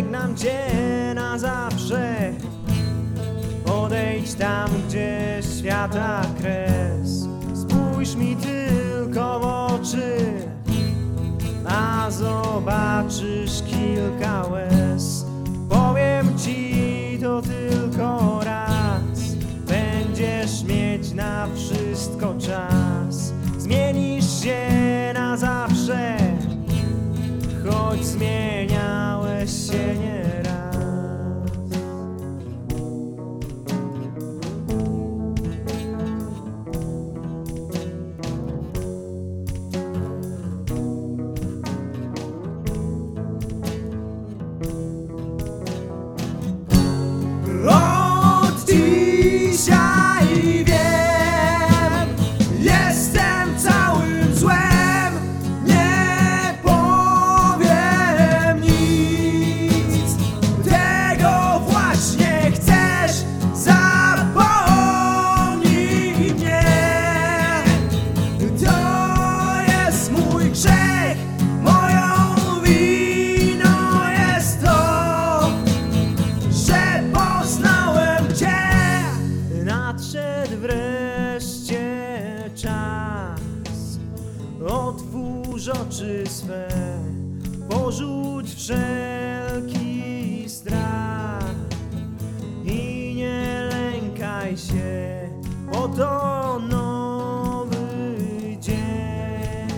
żegnam cię na zawsze. Odejdź tam, gdzie świata kres. Spójrz mi tylko w oczy, a zobaczysz kilka łez. Powiem ci to tylko raz. Będziesz mieć na wszystko czas. Zmienisz się не otwórz oczy swe, porzuć wszelki strach i nie lękaj się, oto nowy dzień.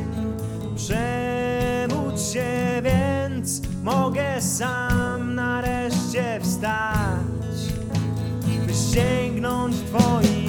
Przebudź się więc, mogę sam nareszcie wstać, by sięgnąć Twoich